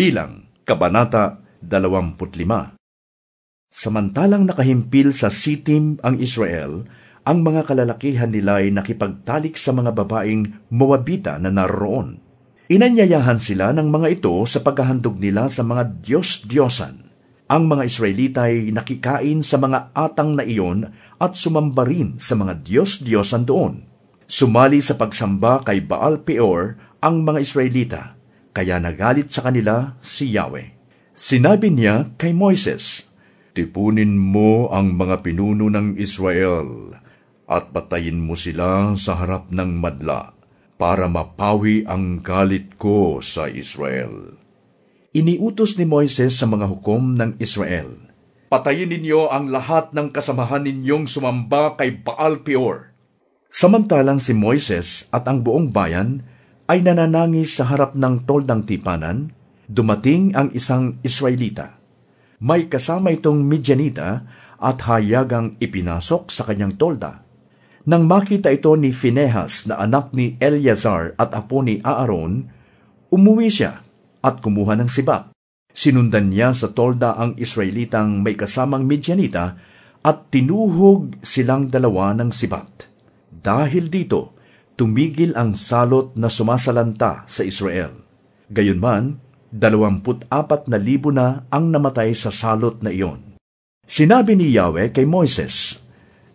Bilang, Kabanata 25 Samantalang nakahimpil sa sitim ang Israel, ang mga kalalakihan nila ay nakipagtalik sa mga babaeng Moabita na naroon. Inanyayahan sila ng mga ito sa paghahandog nila sa mga Diyos-Diyosan. Ang mga Israelita ay nakikain sa mga atang na iyon at sumamba rin sa mga Diyos-Diyosan doon. Sumali sa pagsamba kay Baal Peor ang mga Israelita, kaya nagalit sa kanila si Yahweh. Sinabi niya kay Moises, Tipunin mo ang mga pinuno ng Israel at patayin mo sila sa harap ng madla para mapawi ang galit ko sa Israel. Iniutos ni Moises sa mga hukom ng Israel, Patayin ninyo ang lahat ng kasamahan ninyong sumamba kay Baal Peor. Samantalang si Moises at ang buong bayan ay nananangis sa harap ng toldang tipanan, dumating ang isang Israelita. May kasama itong Midianita at hayagang ipinasok sa kanyang tolda. Nang makita ito ni Finehas na anak ni Eleazar at apo ni Aaron, umuwi siya at kumuha ng sibat. Sinundan niya sa tolda ang Israelitang may kasamang Midianita at tinuhog silang dalawa ng sibat. Dahil dito, tumigil ang salot na sumasalanta sa Israel. Gayunman, dalawamput apat na libo na ang namatay sa salot na iyon. Sinabi ni Yahweh kay Moises,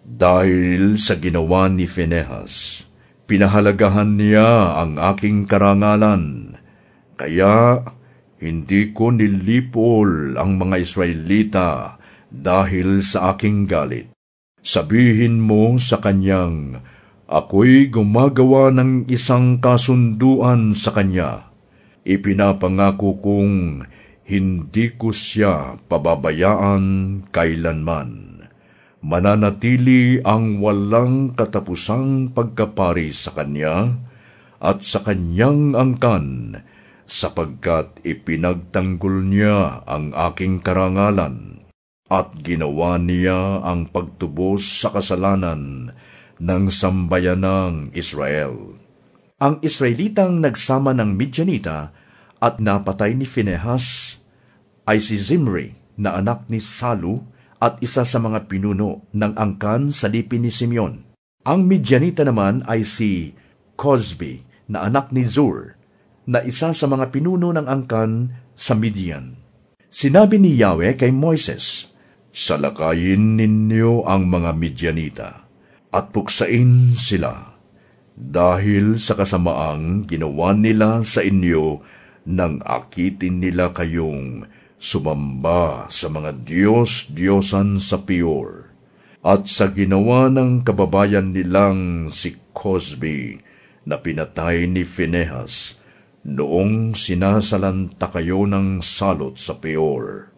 dahil sa ginawa ni Phinehas, pinahalagahan niya ang aking karangalan. Kaya hindi ko nilipol ang mga Israelita dahil sa aking galit. Sabihin mo sa kanyang, ako'y gumagawa ng isang kasunduan sa kanya. Ipinapangako kong hindi ko siya pababayaan kailanman mananatili ang walang katapusang pagkapari sa Kanya at sa Kanyang angkan, sapagkat ipinagtanggol niya ang aking karangalan at ginawa niya ang pagtubos sa kasalanan ng sambayanang Israel. Ang Israelitang nagsama ng Midianita at napatay ni Phinehas ay si Zimri na anak ni Salu at isa sa mga pinuno ng angkan sa lipi ni Simeon. Ang Midianita naman ay si Cosby na anak ni Zur, na isa sa mga pinuno ng angkan sa Midian. Sinabi ni Yahweh kay Moises, Salakayin ninyo ang mga Midianita at puksain sila dahil sa kasamaang ginawa nila sa inyo nang akitin nila kayong sumamba sa mga Diyos-Diyosan sa Pior, at sa ginawa ng kababayan nilang si Cosby na pinatay ni Phinehas noong sinasalanta kayo ng salot sa Peor.